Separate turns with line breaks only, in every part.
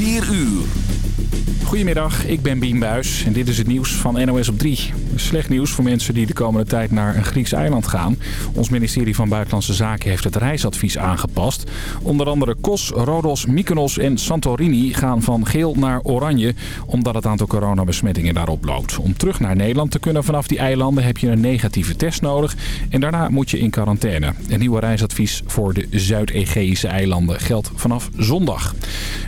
4 uur.
Goedemiddag, ik ben Bien Buis en dit is het nieuws van NOS op 3. Slecht nieuws voor mensen die de komende tijd naar een Grieks eiland gaan. Ons ministerie van Buitenlandse Zaken heeft het reisadvies aangepast. Onder andere Kos, Rodos, Mykonos en Santorini gaan van geel naar oranje... omdat het aantal coronabesmettingen daarop loopt. Om terug naar Nederland te kunnen vanaf die eilanden heb je een negatieve test nodig... en daarna moet je in quarantaine. Een nieuwe reisadvies voor de Zuid-Egeïsche eilanden geldt vanaf zondag.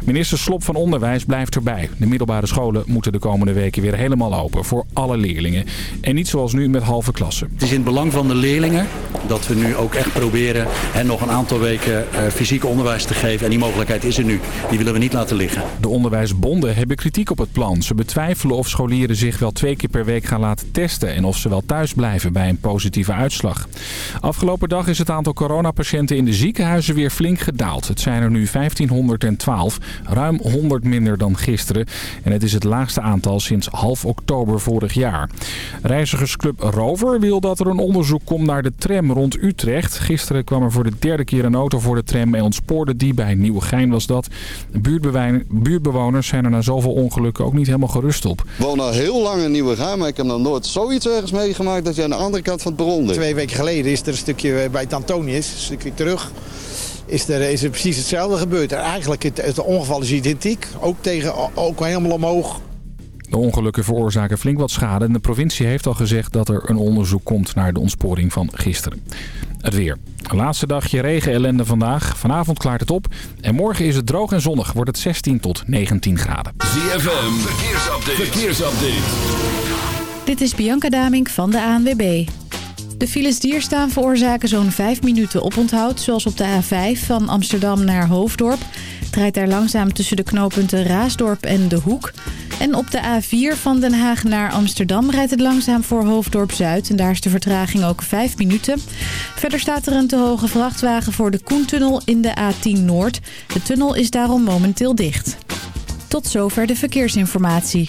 Minister Van Onderwijs blijft erbij. De middelbare scholen moeten de komende weken weer helemaal open voor alle leerlingen. En niet zoals nu met halve klassen.
Het is in het belang van de leerlingen dat we nu ook echt proberen hen nog een aantal weken eh, fysiek onderwijs te geven. En die mogelijkheid is er nu. Die willen we niet laten liggen.
De onderwijsbonden hebben kritiek op het plan. Ze betwijfelen of scholieren zich wel twee keer per week gaan laten testen... en of ze wel thuis blijven bij een positieve uitslag. Afgelopen dag is het aantal coronapatiënten in de ziekenhuizen weer flink gedaald. Het zijn er nu 1512, ruim 100 minder dan gisteren. En het is het laagste aantal sinds half oktober vorig jaar. Reizigersclub Rover wil dat er een onderzoek komt naar de tram rond Utrecht. Gisteren kwam er voor de derde keer een auto voor de tram en ontspoorde die. Bij Nieuwegein was dat. Buurtbewoners zijn er na zoveel ongelukken ook niet helemaal gerust op.
Ik woon al heel lang in Nieuwegein, maar ik heb nog nooit zoiets ergens meegemaakt dat je aan de andere kant van het bron ligt.
Twee weken geleden is er een stukje bij het Antonius, een stukje terug is er, is er precies hetzelfde gebeurd. eigenlijk het, het ongeval is identiek. Ook, tegen, ook helemaal omhoog.
De ongelukken veroorzaken flink wat schade. En de provincie heeft al gezegd dat er een onderzoek komt naar de ontsporing van gisteren. Het weer. Laatste dagje regen ellende vandaag. Vanavond klaart het op. En morgen is het droog en zonnig. Wordt het 16 tot 19 graden.
ZFM. Verkeersupdate. Verkeersupdate.
Dit is Bianca Damink van de ANWB. De files die er staan veroorzaken zo'n 5 minuten oponthoud. Zoals op de A5 van Amsterdam naar Hoofddorp. Het rijdt daar langzaam tussen de knooppunten Raasdorp en De Hoek. En op de A4 van Den Haag naar Amsterdam rijdt het langzaam voor Hoofddorp Zuid. En daar is de vertraging ook 5 minuten. Verder staat er een te hoge vrachtwagen voor de Koentunnel in de A10 Noord. De tunnel is daarom momenteel dicht. Tot zover de verkeersinformatie.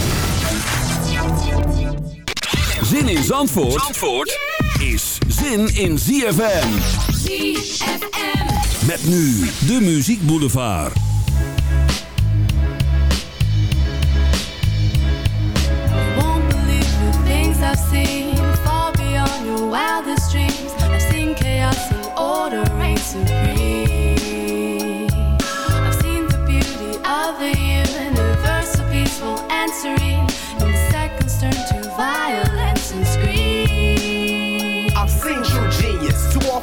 Zin in Zandvoort, Zandvoort is zin in ZFM.
ZFM.
Met nu de Muziek Boulevard.
I've seen far beyond your wildest dreams. I've seen chaos and order reign supreme.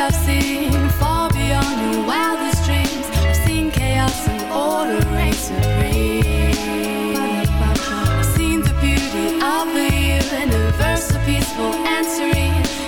I've seen far beyond your wildest dreams. I've seen chaos and order reign supreme. I've seen the beauty of the universe so peaceful and serene.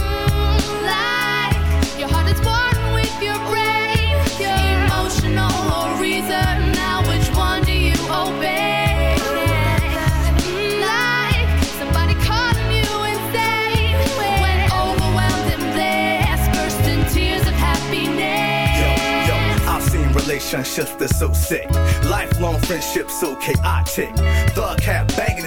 Relationships that's so sick. Lifelong friendships so chaotic. Thug cat banging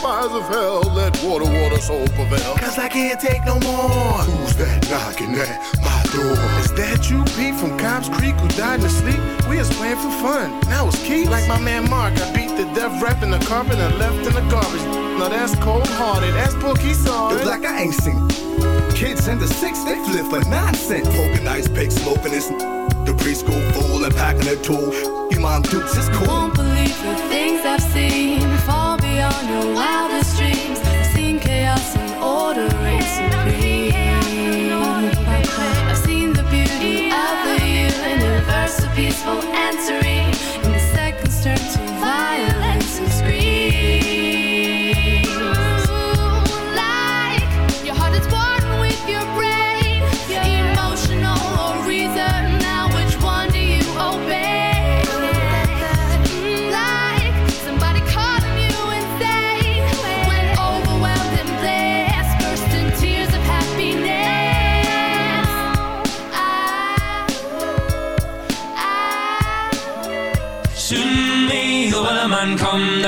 fires of hell. Let water, water, soul prevail. Cause I can't take no more. Who's that knocking at my door? Is that you, Pete, from Cobb's Creek, who died in his sleep? We was playing for fun. Now it's Keith. Like my man Mark, I beat the death rap in the carpet and left in the garbage. Now that's cold hearted. That's Pookie saw
It's
it.
like I ain't seen. Kids in the six, they flip for nonsense. Poking ice pick, smoking this. The preschool fool and packing a tool. You mom dukes, it's cool.
Won't believe the things I've seen beyond your wildest dreams. I've seen chaos and order. I've seen the beauty of the universe, peaceful and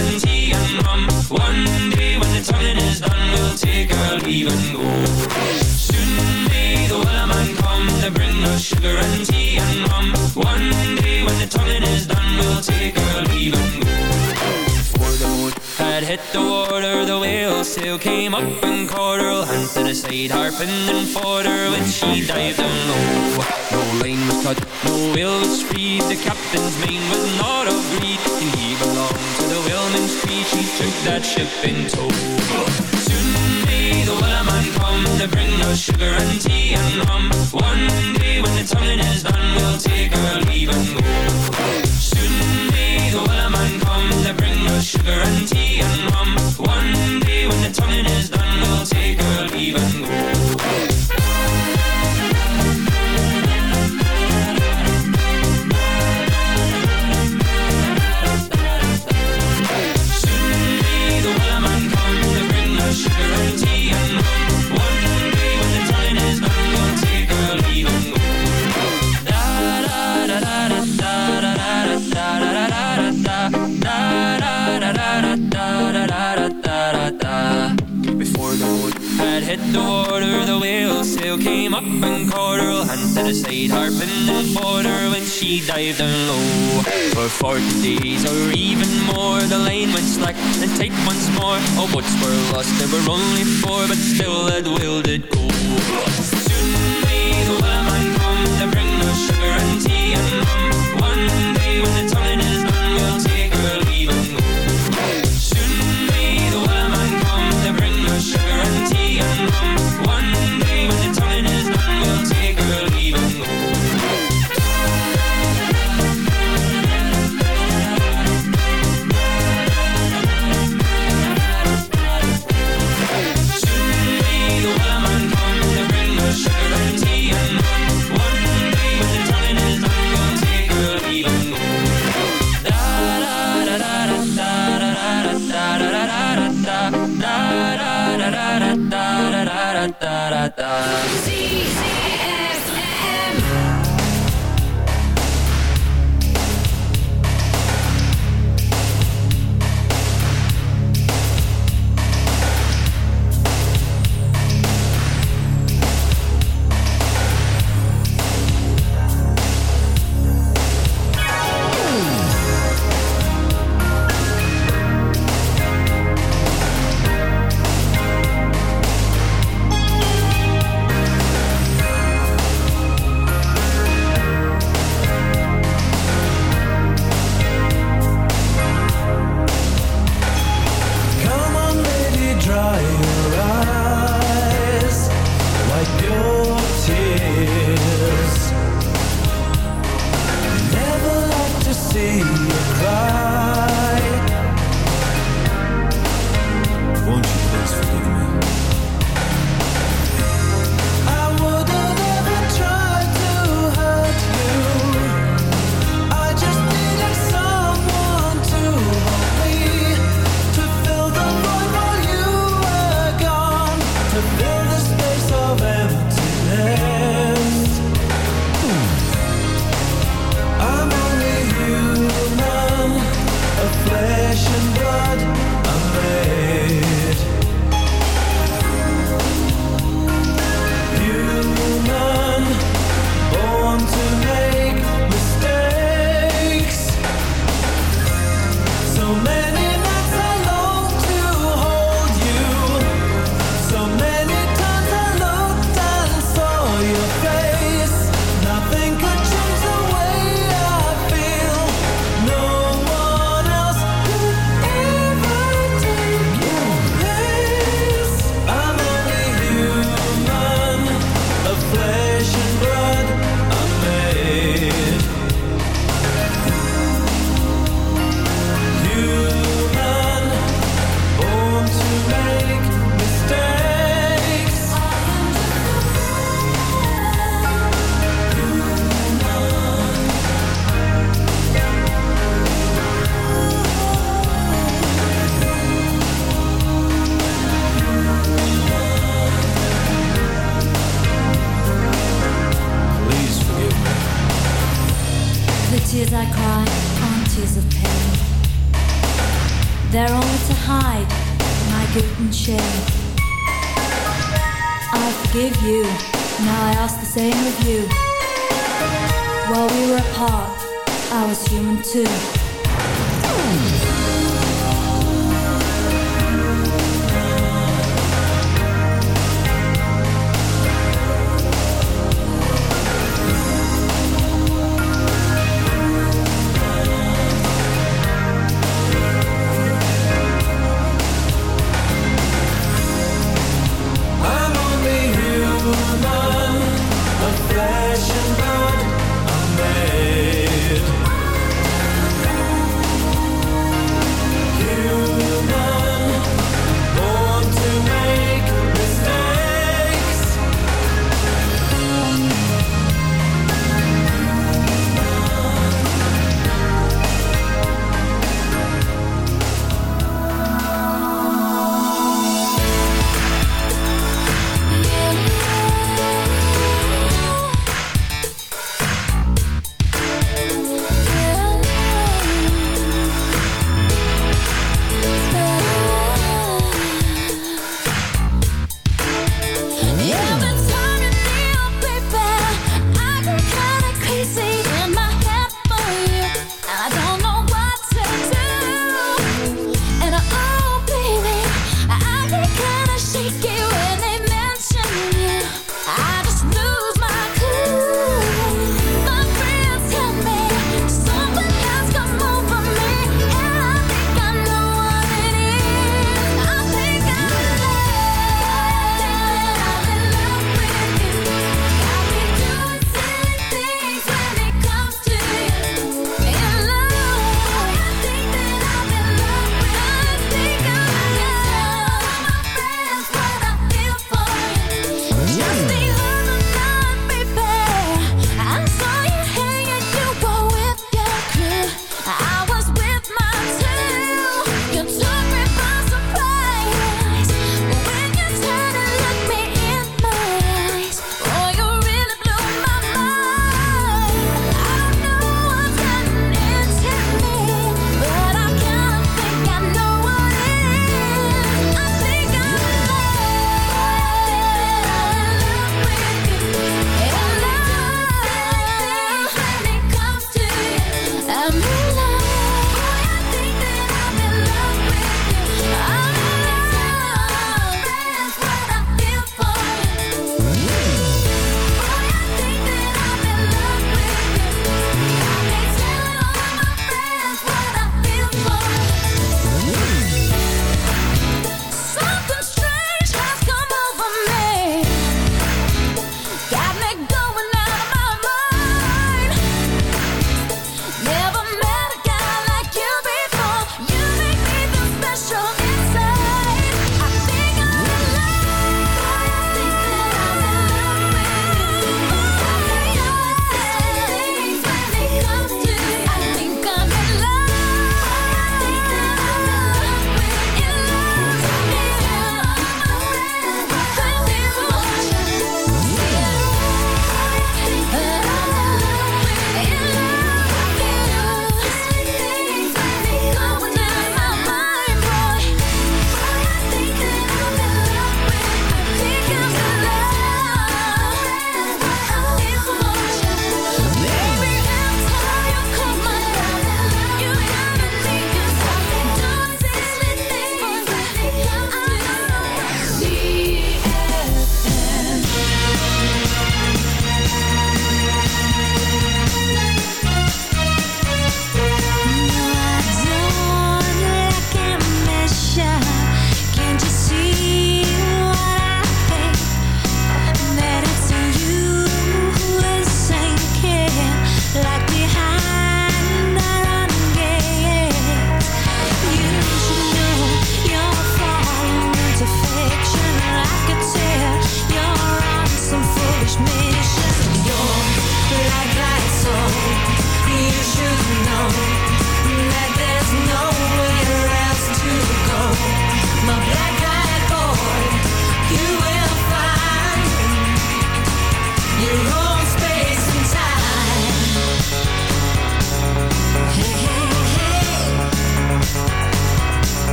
Sugar and. One day when the tonguing is done, we'll take our leave and go. Soon may the come to bring us sugar and tea and rum. One day when the is done, we'll take our leave and go. The had hit the water, the whale sail came up and caught her. Hand to the side, harping and when she dived low. No line was cut, no whale was freed. The captain's mane was not of and he belonged the whaleman's. She took that ship in tow. Soon may the wellerman come to bring us sugar and tea and rum. One day when the tonguing is done, we'll take our leave and go. Soon may the wellerman come to bring us sugar and tea and rum. One day when the tonguing is done, we'll take our the water, the whale sail came up and caught her. Hand to the side, harping and fought her when she dived down low. For forty days or even more, the line went slack and tight once more. All boats were lost, there were only four, but still that whale did go. Soon may the wellerman come to bring us sugar and tea and rum. One day when
the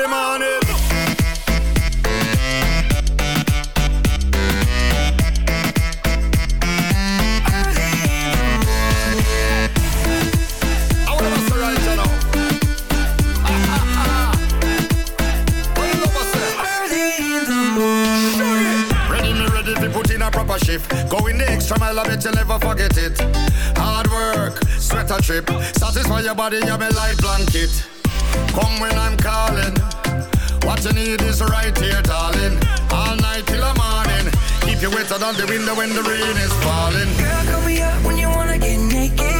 them on
it. Going the extra mile, I bet you never forget it. Hard work, sweater trip, satisfy your body, you're my light blanket. Come when I'm calling. What you need is right here, darling. All night till the morning. Keep you wetter than the window when the rain is falling.
Girl, call me up when you wanna get naked.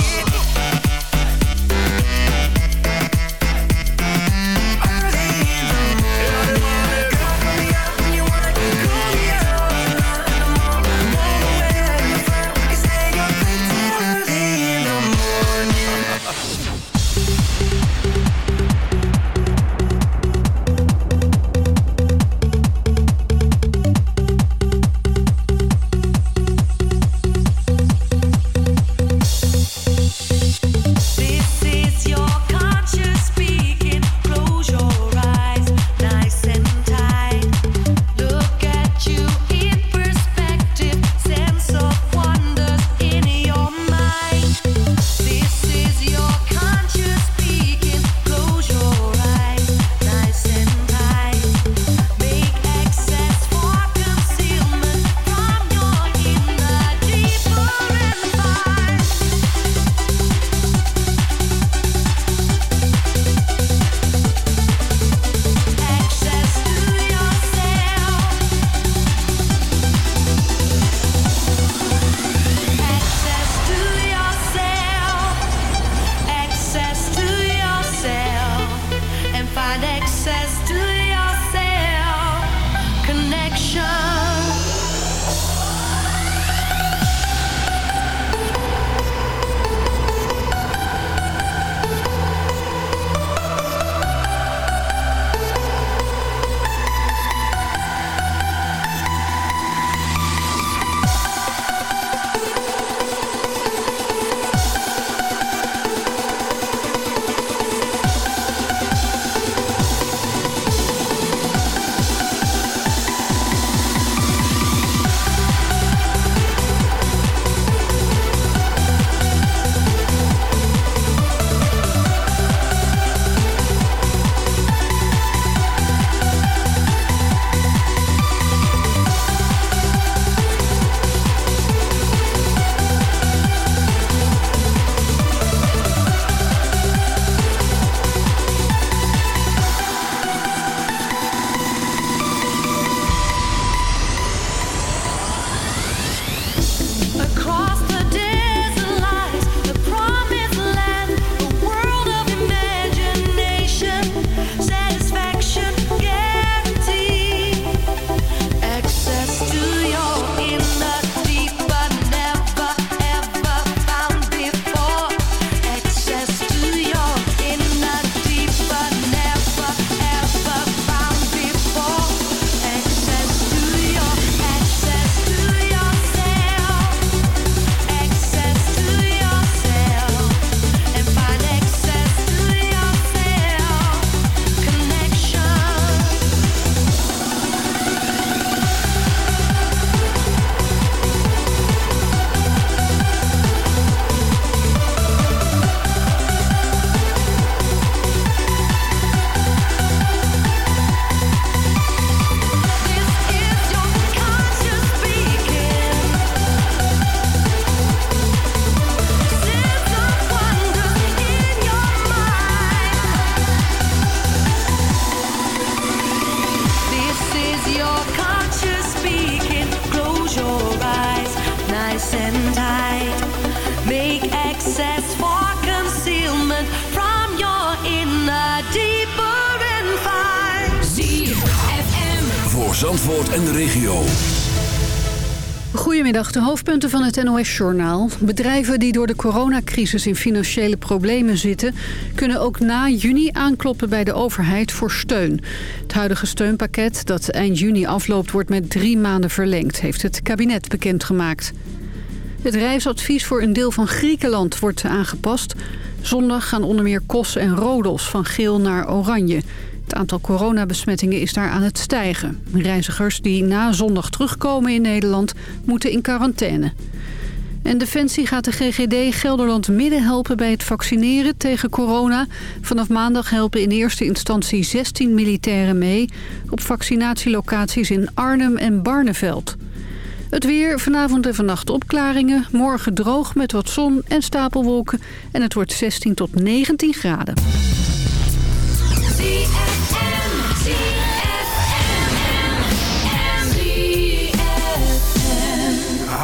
Voor Zandvoort en de regio.
Goedemiddag, de hoofdpunten van het NOS-journaal. Bedrijven die door de coronacrisis in financiële problemen zitten... kunnen ook na juni aankloppen bij de overheid voor steun. Het huidige steunpakket dat eind juni afloopt... wordt met drie maanden verlengd, heeft het kabinet bekendgemaakt. Het reisadvies voor een deel van Griekenland wordt aangepast. Zondag gaan onder meer Kos en Rodos van geel naar oranje... Het aantal coronabesmettingen is daar aan het stijgen. Reizigers die na zondag terugkomen in Nederland moeten in quarantaine. En Defensie gaat de GGD Gelderland Midden helpen bij het vaccineren tegen corona. Vanaf maandag helpen in eerste instantie 16 militairen mee... op vaccinatielocaties in Arnhem en Barneveld. Het weer, vanavond en vannacht opklaringen. Morgen droog met wat zon en stapelwolken. En het wordt 16 tot 19 graden.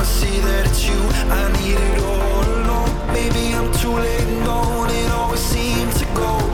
I see that it's you I needed all along. Maybe I'm too late and gone. It always seems to go.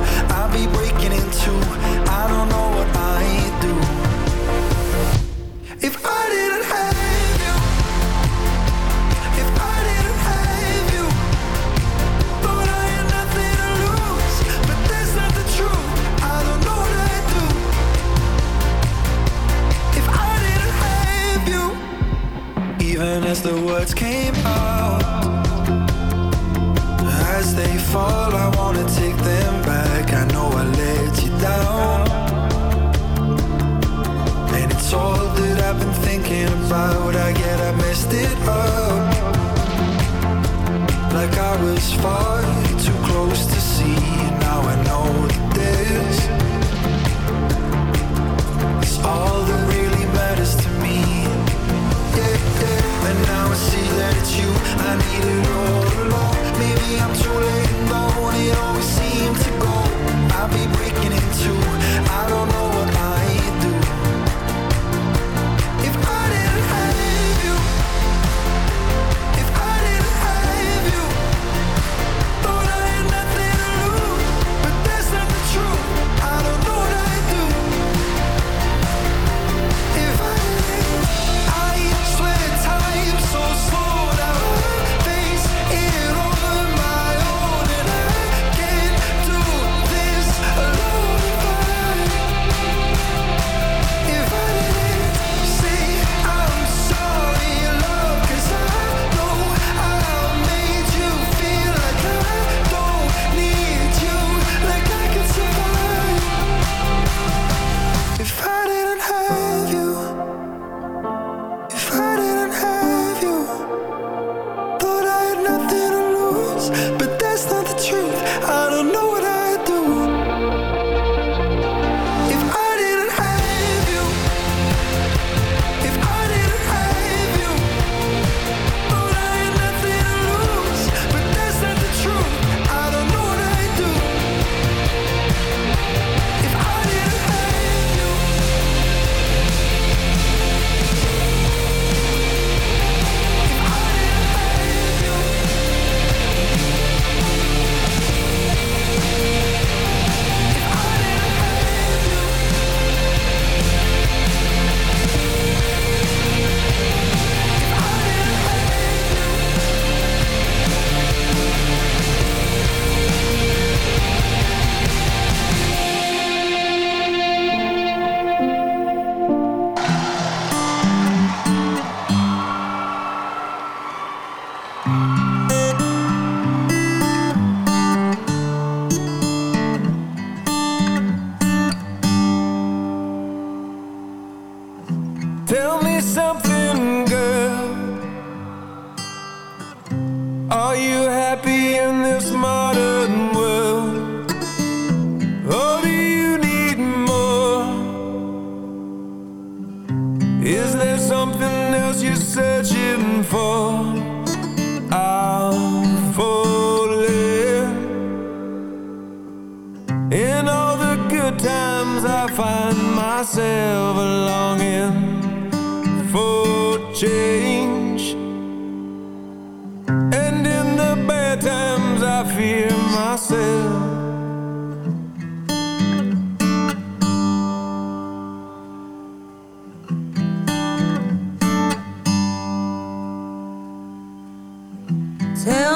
Tell